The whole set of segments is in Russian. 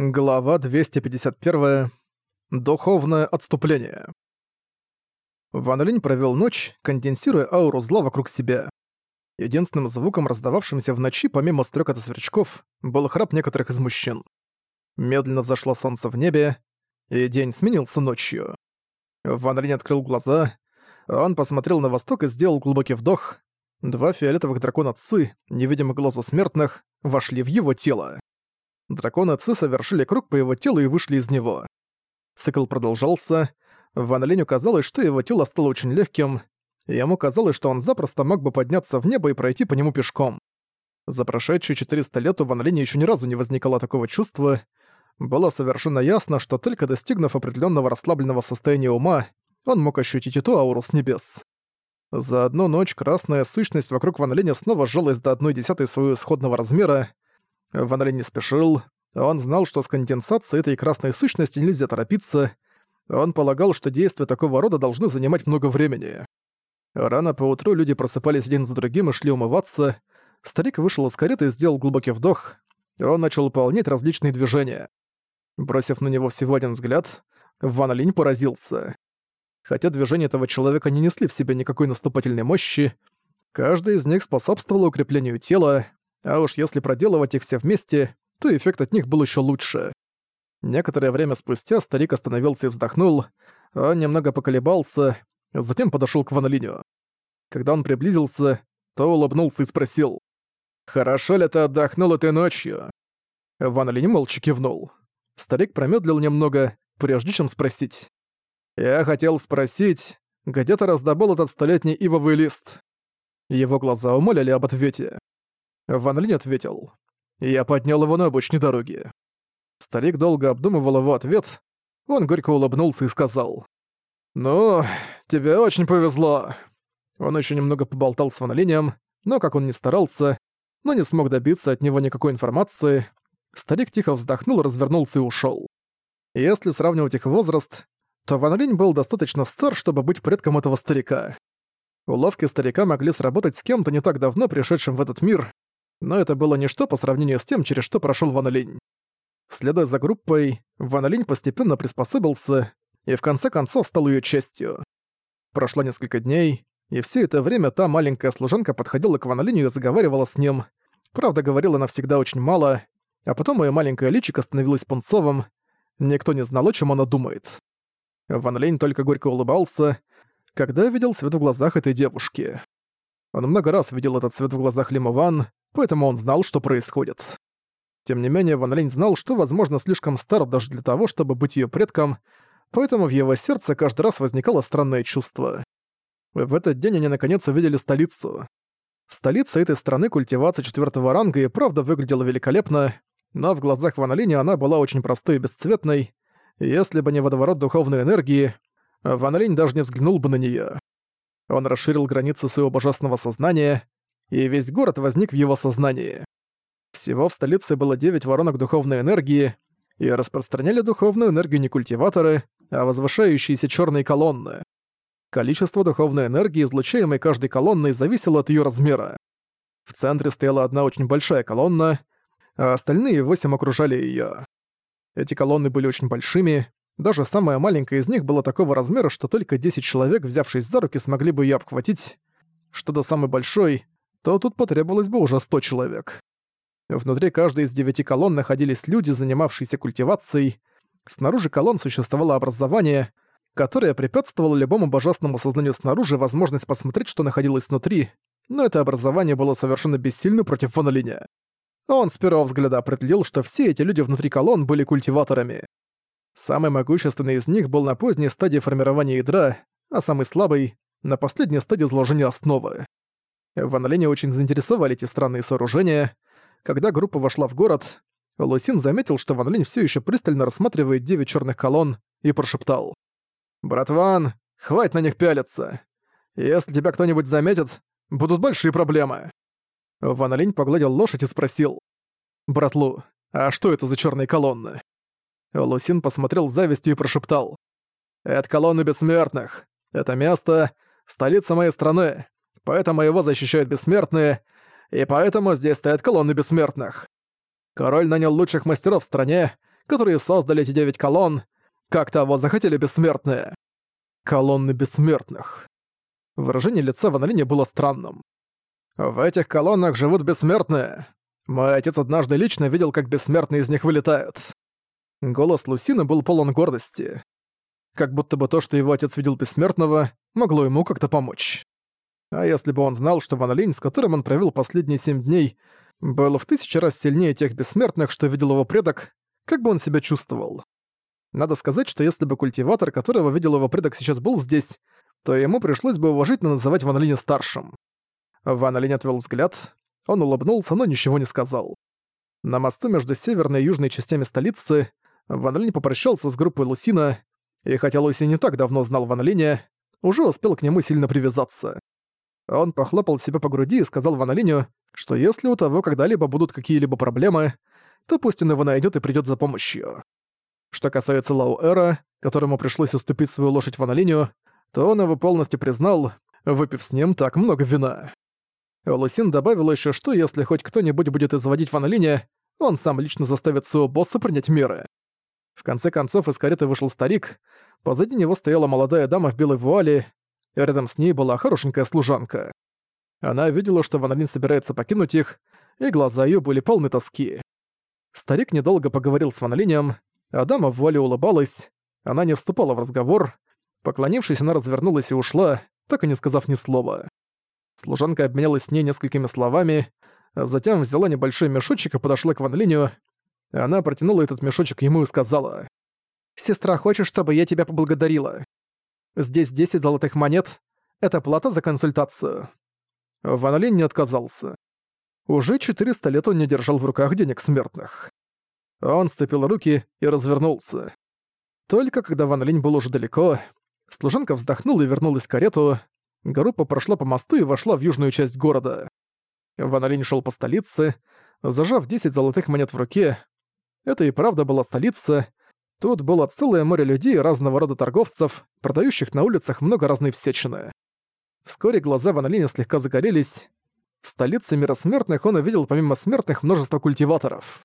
Глава 251. Духовное отступление. Ван Линь провёл ночь, конденсируя ауру зла вокруг себя. Единственным звуком, раздававшимся в ночи, помимо стрекота сверчков, был храп некоторых из мужчин. Медленно взошло солнце в небе, и день сменился ночью. Ван Линь открыл глаза, он посмотрел на восток и сделал глубокий вдох. Два фиолетовых дракона Ци, невидимых глазу смертных, вошли в его тело. Драконы Ци совершили круг по его телу и вышли из него. Цикл продолжался. Ван Линю казалось, что его тело стало очень легким, и ему казалось, что он запросто мог бы подняться в небо и пройти по нему пешком. За прошедшие 400 лет у Ван Линя ещё ни разу не возникало такого чувства. Было совершенно ясно, что только достигнув определенного расслабленного состояния ума, он мог ощутить эту ауру с небес. За одну ночь красная сущность вокруг Ван Линя снова сжалась до одной десятой своего исходного размера, Ван Линь не спешил. Он знал, что с конденсацией этой красной сущности нельзя торопиться. Он полагал, что действия такого рода должны занимать много времени. Рано поутру люди просыпались один за другим и шли умываться. Старик вышел из кареты и сделал глубокий вдох. Он начал выполнять различные движения. Бросив на него всего один взгляд, Ван Линь поразился. Хотя движения этого человека не несли в себе никакой наступательной мощи, каждый из них способствовал укреплению тела, а уж если проделывать их все вместе, то эффект от них был еще лучше. Некоторое время спустя старик остановился и вздохнул, он немного поколебался, затем подошёл к Ванолиню. Когда он приблизился, то улыбнулся и спросил, «Хорошо ли ты отдохнул этой ночью?» Ван Линь молча кивнул. Старик промедлил немного, прежде чем спросить. «Я хотел спросить, где ты раздобыл этот столетний ивовый лист?» Его глаза умоляли об ответе. Ван Линь ответил. Я поднял его на обочине дороги. Старик долго обдумывал его ответ. Он горько улыбнулся и сказал. «Ну, тебе очень повезло». Он еще немного поболтал с Ван Линем, но как он ни старался, но не смог добиться от него никакой информации, старик тихо вздохнул, развернулся и ушел. Если сравнивать их возраст, то Ван Линь был достаточно стар, чтобы быть предком этого старика. Уловки старика могли сработать с кем-то не так давно пришедшим в этот мир, но это было ничто по сравнению с тем, через что прошёл Ван Линь. Следуя за группой, Ван Линь постепенно приспособился и в конце концов стал её частью. Прошло несколько дней, и все это время та маленькая служанка подходила к Ван Линю и заговаривала с ним. Правда, говорила она всегда очень мало, а потом её маленькое личико становилось пунцовым, никто не знал, о чем она думает. Ван Линь только горько улыбался, когда видел свет в глазах этой девушки. Он много раз видел этот свет в глазах Лима Ван, поэтому он знал, что происходит. Тем не менее, Ван Линь знал, что, возможно, слишком стар даже для того, чтобы быть ее предком, поэтому в его сердце каждый раз возникало странное чувство. В этот день они наконец увидели столицу. Столица этой страны культивации четвертого ранга и правда выглядела великолепно, но в глазах Ван Линя она была очень простой и бесцветной, если бы не водоворот духовной энергии, Ван Линь даже не взглянул бы на нее. Он расширил границы своего божественного сознания, и весь город возник в его сознании. Всего в столице было девять воронок духовной энергии, и распространяли духовную энергию не культиваторы, а возвышающиеся черные колонны. Количество духовной энергии, излучаемой каждой колонной, зависело от ее размера. В центре стояла одна очень большая колонна, а остальные восемь окружали ее. Эти колонны были очень большими, даже самая маленькая из них была такого размера, что только 10 человек, взявшись за руки, смогли бы ее обхватить. Что до самой большой, то тут потребовалось бы уже 100 человек. Внутри каждой из девяти колонн находились люди, занимавшиеся культивацией. Снаружи колонн существовало образование, которое препятствовало любому божественному сознанию снаружи возможность посмотреть, что находилось внутри, но это образование было совершенно бессильно против Линя. Он с первого взгляда определил, что все эти люди внутри колонн были культиваторами. Самый могущественный из них был на поздней стадии формирования ядра, а самый слабый — на последней стадии заложения основы. Ван Линя очень заинтересовали эти странные сооружения. Когда группа вошла в город, Лусин заметил, что Ван Линь всё ещё пристально рассматривает девять чёрных колонн и прошептал. «Брат Ван, хватит на них пялиться. Если тебя кто-нибудь заметит, будут большие проблемы». Ван Линь погладил лошадь и спросил. «Брат Лу, а что это за чёрные колонны?» Лусин посмотрел с завистью и прошептал. «Это колонны бессмертных. Это место — столица моей страны поэтому его защищают бессмертные, и поэтому здесь стоят колонны бессмертных. Король нанял лучших мастеров в стране, которые создали эти девять колонн, как того захотели бессмертные. Колонны бессмертных. Выражение лица Ван Линя было странным. В этих колоннах живут бессмертные. Мой отец однажды лично видел, как бессмертные из них вылетают. Голос Лусины был полон гордости. Как будто бы то, что его отец видел бессмертного, могло ему как-то помочь. А если бы он знал, что Ван Линь, с которым он провел последние семь дней, был в тысячи раз сильнее тех бессмертных, что видел его предок, как бы он себя чувствовал? Надо сказать, что если бы культиватор, которого видел его предок, сейчас был здесь, то ему пришлось бы уважительно называть Ван Линя старшим. Ван Линь отвел взгляд, он улыбнулся, но ничего не сказал. На мосту между северной и южной частями столицы Ван Линь попрощался с группой Лусина, и хотя Луси не так давно знал Ван Линя, уже успел к нему сильно привязаться. Он похлопал себя по груди и сказал Ван что если у того когда-либо будут какие-либо проблемы, то пусть он его найдет и придет за помощью. Что касается Лау Эра, которому пришлось уступить свою лошадь Ван то он его полностью признал, выпив с ним так много вина. Лусин добавил еще, что если хоть кто-нибудь будет изводить Ван он сам лично заставит своего босса принять меры. В конце концов из кареты вышел старик, позади него стояла молодая дама в белой вуале, рядом с ней была хорошенькая служанка. Она видела, что Ван Линь собирается покинуть их, и глаза ее были полны тоски. Старик недолго поговорил с Ван Линем, а дама в вуале улыбалась, она не вступала в разговор, поклонившись, она развернулась и ушла, так и не сказав ни слова. Служанка обменялась с ней несколькими словами, а затем взяла небольшой мешочек и подошла к Ван Линю. Она протянула этот мешочек ему и сказала. «Сестра, хочешь, чтобы я тебя поблагодарила? Здесь 10 золотых монет. Это плата за консультацию». Ван Линь не отказался. Уже 400 лет он не держал в руках денег смертных. Он сцепил руки и развернулся. Только когда Ван Линь был уже далеко, служанка вздохнула и вернулась в карету, Группа прошла по мосту и вошла в южную часть города. Ван Линь шёл по столице, зажав 10 золотых монет в руке. Это и правда была столица. Тут было целое море людей разного рода торговцев, продающих на улицах много разной всячины. Вскоре глаза Ван Линя слегка загорелись. В столице мира смертных он увидел помимо смертных множество культиваторов.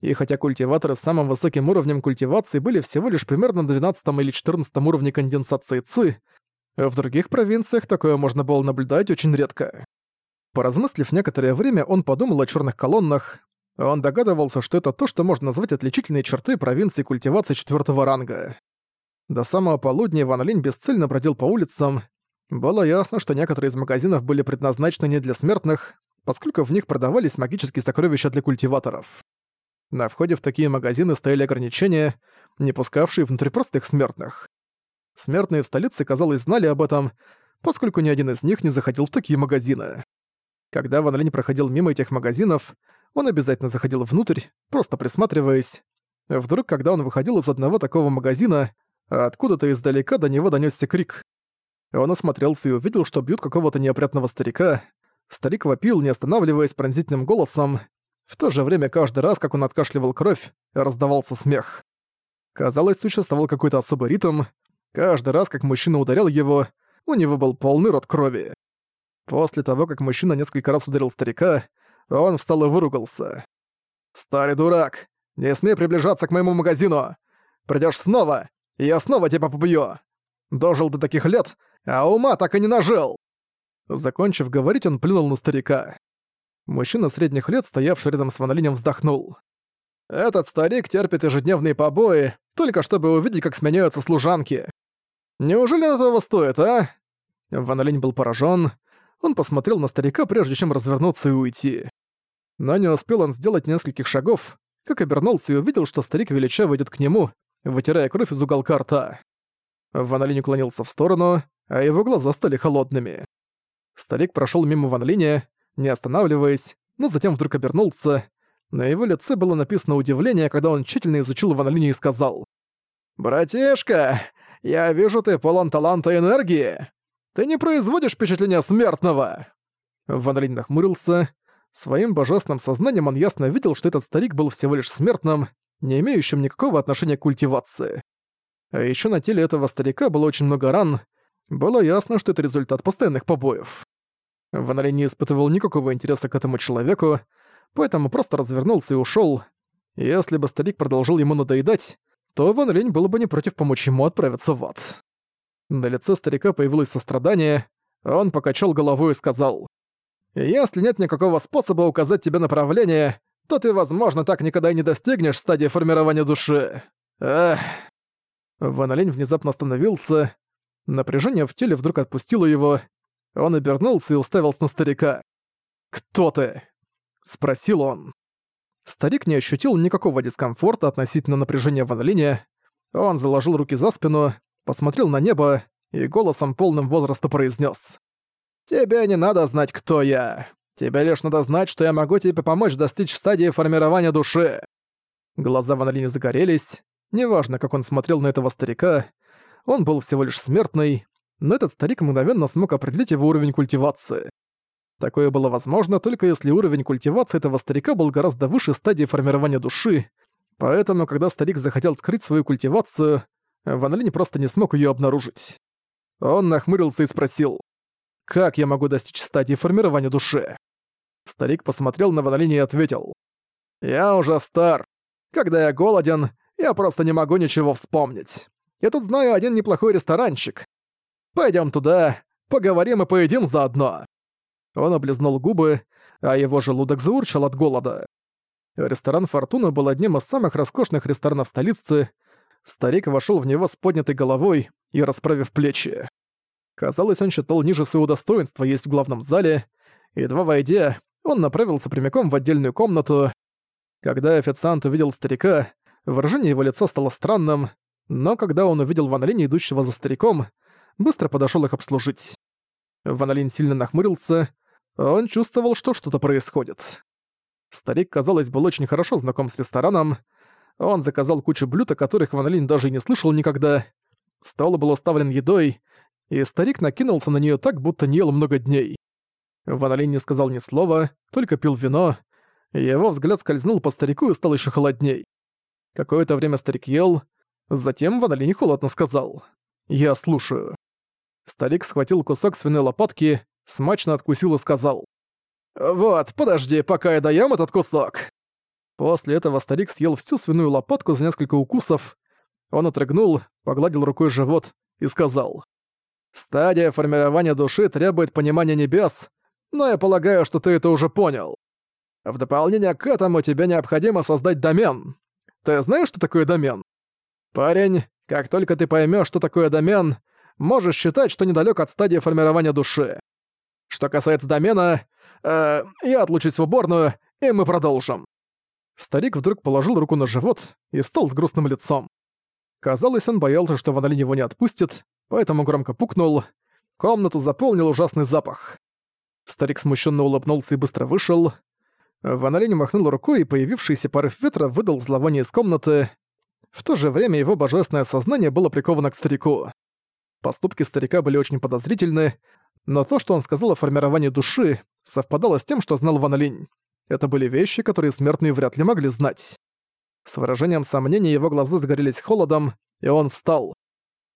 И хотя культиваторы с самым высоким уровнем культивации были всего лишь примерно на 12 или 14 уровне конденсации ЦИ, в других провинциях такое можно было наблюдать очень редко. Поразмыслив некоторое время, он подумал о черных колоннах. Он догадывался, что это то, что можно назвать отличительные черты провинции культивации четвертого ранга. До самого полудня Ван Линь бесцельно бродил по улицам. Было ясно, что некоторые из магазинов были предназначены не для смертных, поскольку в них продавались магические сокровища для культиваторов. На входе в такие магазины стояли ограничения, не пускавшие внутрь простых смертных. Смертные в столице, казалось, знали об этом, поскольку ни один из них не заходил в такие магазины. Когда Ван Линь проходил мимо этих магазинов, он обязательно заходил внутрь, просто присматриваясь. Вдруг, когда он выходил из одного такого магазина, откуда-то издалека до него донёсся крик. Он осмотрелся и увидел, что бьют какого-то неопрятного старика. Старик вопил, не останавливаясь пронзительным голосом. В то же время каждый раз, как он откашливал кровь, раздавался смех. Казалось, существовал какой-то особый ритм, Каждый раз, как мужчина ударял его, у него был полный рот крови. После того, как мужчина несколько раз ударил старика, он встал и выругался. «Старый дурак! Не смей приближаться к моему магазину! Придёшь снова, и я снова тебя побью! Дожил до таких лет, а ума так и не нажил!» Закончив говорить, он плюнул на старика. Мужчина средних лет, стоявший рядом с Ванолинем, вздохнул. «Этот старик терпит ежедневные побои, только чтобы увидеть, как сменяются служанки. Неужели это того стоит, а?» Ван Линь был поражен. Он посмотрел на старика, прежде чем развернуться и уйти. Но не успел он сделать нескольких шагов, как обернулся и увидел, что старик величаво идет к нему, вытирая кровь из уголка рта. Ван уклонился в сторону, а его глаза стали холодными. Старик прошел мимо Ван не останавливаясь, но затем вдруг обернулся. На его лице было написано удивление, когда он тщательно изучил Ван и сказал «Братишка, я вижу, ты полон таланта и энергии. Ты не производишь впечатления смертного!» Ван Линь нахмурился. Своим божественным сознанием он ясно видел, что этот старик был всего лишь смертным, не имеющим никакого отношения к культивации. А ещё на теле этого старика было очень много ран. Было ясно, что это результат постоянных побоев. Ван Линь не испытывал никакого интереса к этому человеку, поэтому просто развернулся и ушёл. Если бы старик продолжил ему надоедать, то Ван Линь был бы не против помочь ему отправиться в ад. На лице старика появилось сострадание, он покачал головой и сказал, «Если нет никакого способа указать тебе направление, то ты, возможно, так никогда и не достигнешь стадии формирования души. Эх». Ван внезапно остановился, напряжение в теле вдруг отпустило его, он обернулся и уставился на старика. «Кто ты?» — спросил он. Старик не ощутил никакого дискомфорта относительно напряжения в Анлине. Он заложил руки за спину, посмотрел на небо и голосом полным возраста произнес: «Тебе не надо знать, кто я. Тебе лишь надо знать, что я могу тебе помочь достичь стадии формирования души». Глаза в Анлине загорелись. Неважно, как он смотрел на этого старика, он был всего лишь смертный, но этот старик мгновенно смог определить его уровень культивации. Такое было возможно только если уровень культивации этого старика был гораздо выше стадии формирования души, поэтому, когда старик захотел скрыть свою культивацию, Ван Линь просто не смог ее обнаружить. Он нахмурился и спросил, «Как я могу достичь стадии формирования души?» Старик посмотрел на Ван Линь и ответил, «Я уже стар. Когда я голоден, я просто не могу ничего вспомнить. Я тут знаю один неплохой ресторанчик. Пойдем туда, поговорим и поедим заодно». Он облизнул губы, а его желудок заурчал от голода. Ресторан «Фортуна» был одним из самых роскошных ресторанов столицы. Старик вошел в него с поднятой головой и расправив плечи. Казалось, он считал ниже своего достоинства есть в главном зале. Едва войдя, он направился прямиком в отдельную комнату. Когда официант увидел старика, выражение его лица стало странным, но когда он увидел Ван Линь, идущего за стариком, быстро подошел их обслужить. Ван Линь сильно нахмурился, он чувствовал, что что-то происходит. Старик, казалось, был очень хорошо знаком с рестораном. Он заказал кучу блюд, о которых Ван Линь даже не слышал никогда. Стол был уставлен едой, и старик накинулся на нее так, будто не ел много дней. Ван Линь не сказал ни слова, только пил вино. Его взгляд скользнул по старику и стал еще холодней. Какое-то время старик ел, затем Ван Линь холодно сказал «Я слушаю». Старик схватил кусок свиной лопатки смачно откусил и сказал. «Вот, подожди, пока я доем этот кусок». После этого старик съел всю свиную лопатку за несколько укусов. Он отрыгнул, погладил рукой живот и сказал. «Стадия формирования души требует понимания небес, но я полагаю, что ты это уже понял. В дополнение к этому тебе необходимо создать домен. Ты знаешь, что такое домен? Парень, как только ты поймешь, что такое домен, можешь считать, что недалек от стадии формирования души. Что касается домена, э, я отлучусь в уборную, и мы продолжим». Старик вдруг положил руку на живот и встал с грустным лицом. Казалось, он боялся, что Ван его не отпустит, поэтому громко пукнул. Комнату заполнил ужасный запах. Старик смущенно улыбнулся и быстро вышел. Ван махнул рукой, и появившийся порыв ветра выдал зловоние из комнаты. В то же время его божественное сознание было приковано к старику. Поступки старика были очень подозрительны, но то, что он сказал о формировании души, совпадало с тем, что знал Ван Линь. Это были вещи, которые смертные вряд ли могли знать. С выражением сомнения его глаза загорелись холодом, и он встал.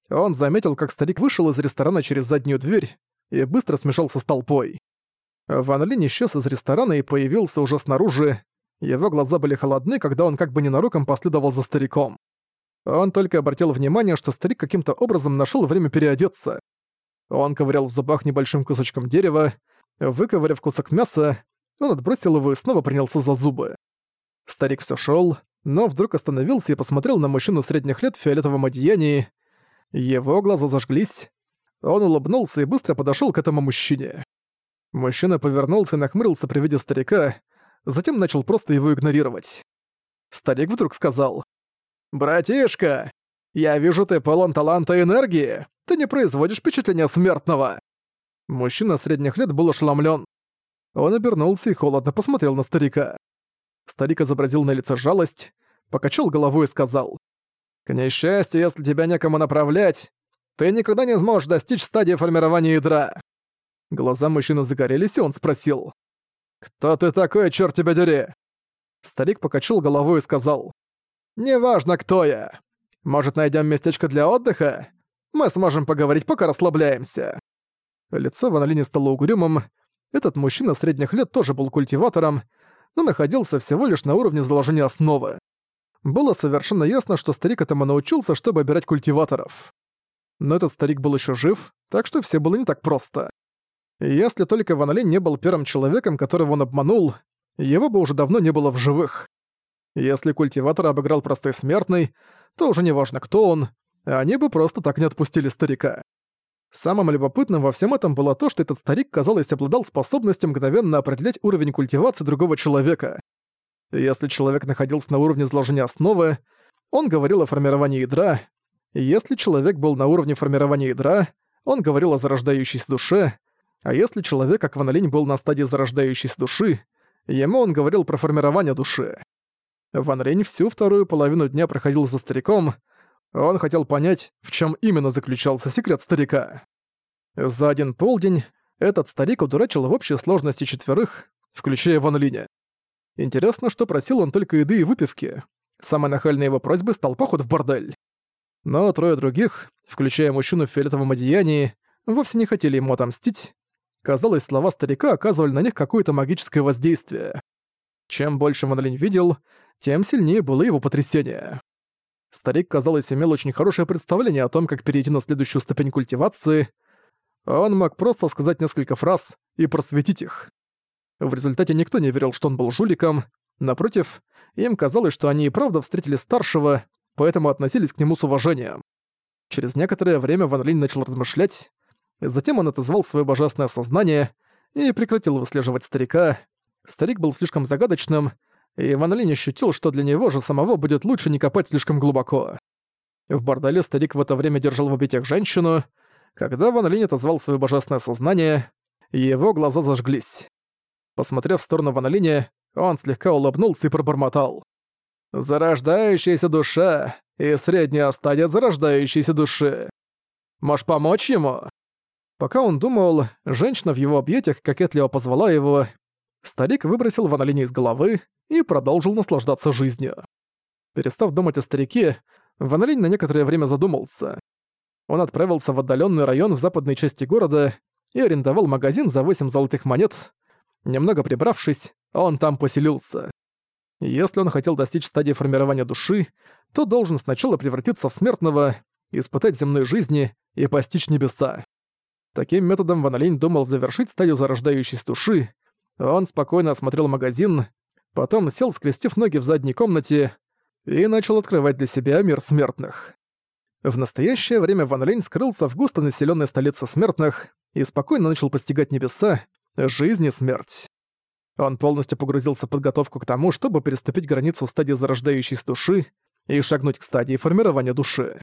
Он заметил, как старик вышел из ресторана через заднюю дверь и быстро смешался с толпой. Ван Линь исчез из ресторана и появился уже снаружи. Его глаза были холодны, когда он как бы ненароком последовал за стариком. Он только обратил внимание, что старик каким-то образом нашел время переодеться. Он ковырял в зубах небольшим кусочком дерева, выковыряв кусок мяса, он отбросил его и снова принялся за зубы. Старик все шел, но вдруг остановился и посмотрел на мужчину средних лет в фиолетовом одеянии. Его глаза зажглись. Он улыбнулся и быстро подошел к этому мужчине. Мужчина повернулся и нахмурился при виде старика, затем начал просто его игнорировать. Старик вдруг сказал. «Братишка, я вижу, ты полон таланта и энергии. Ты не производишь впечатления смертного!» Мужчина средних лет был ошеломлен. Он обернулся и холодно посмотрел на старика. Старик изобразил на лице жалость, покачал головой и сказал. «К несчастью, если тебя некому направлять, ты никогда не сможешь достичь стадии формирования ядра». Глаза мужчины загорелись, и он спросил. «Кто ты такой, черт тебя дери?» Старик покачал головой и сказал. «Неважно, кто я. Может, найдем местечко для отдыха? Мы сможем поговорить, пока расслабляемся». Лицо Ван стало угрюмым. Этот мужчина средних лет тоже был культиватором, но находился всего лишь на уровне заложения основы. было совершенно ясно, что старик этому научился, чтобы обирать культиваторов. Но этот старик был еще жив, так что все было не так просто. Если только Ван Линь не был первым человеком, которого он обманул, его бы уже давно не было в живых. Если культиватор обыграл простой смертный, то уже не важно, кто он, они бы просто так не отпустили старика. Самым любопытным во всем этом было то, что этот старик, казалось, обладал способностью мгновенно определять уровень культивации другого человека. Если человек находился на уровне изложения основы, он говорил о формировании ядра. Если человек был на уровне формирования ядра, он говорил о зарождающейся душе. А если человек, как Ван Линь, был на стадии зарождающейся души, ему он говорил про формирование души. Ван Линь всю вторую половину дня проходил за стариком, он хотел понять, в чем именно заключался секрет старика. За один полдень этот старик удурачил в общей сложности четверых, включая Ван Линя. Интересно, что просил он только еды и выпивки. Самой нахальной его просьбой стал поход в бордель. Но трое других, включая мужчину в фиолетовом одеянии, вовсе не хотели ему отомстить. Казалось, слова старика оказывали на них какое-то магическое воздействие. Чем больше Ван Линь видел, тем сильнее было его потрясение. Старик, казалось, имел очень хорошее представление о том, как перейти на следующую ступень культивации. Он мог просто сказать несколько фраз и просветить их. В результате никто не верил, что он был жуликом. Напротив, им казалось, что они и правда встретили старшего, поэтому относились к нему с уважением. Через некоторое время Ван Линь начал размышлять. Затем он отозвал свое божественное сознание и прекратил выслеживать старика. Старик был слишком загадочным, и Ван Линь ощутил, что для него же самого будет лучше не копать слишком глубоко. В борделе старик в это время держал в обетях женщину. Когда Ван Линь отозвал свое божественное сознание, его глаза зажглись. Посмотрев в сторону Ван Линя, он слегка улыбнулся и пробормотал. «Зарождающаяся душа и средняя стадия зарождающейся души. Можешь помочь ему?» Пока он думал, женщина в его объятиях кокетливо позвала его. Старик выбросил Ван Линя из головы и продолжил наслаждаться жизнью. Перестав думать о старике, Ван Линь на некоторое время задумался. Он отправился в отдаленный район в западной части города и арендовал магазин за 8 золотых монет. Немного прибравшись, он там поселился. Если он хотел достичь стадии формирования души, то должен сначала превратиться в смертного, испытать земной жизни и постичь небеса. Таким методом Ван думал завершить стадию зарождающейся души. Он спокойно осмотрел магазин, потом сел, скрестив ноги в задней комнате, и начал открывать для себя мир смертных. В настоящее время Ван Линь скрылся в густо населенной столице смертных и спокойно начал постигать небеса, жизнь и смерть. Он полностью погрузился в подготовку к тому, чтобы переступить границу стадии зарождающейся души и шагнуть к стадии формирования души.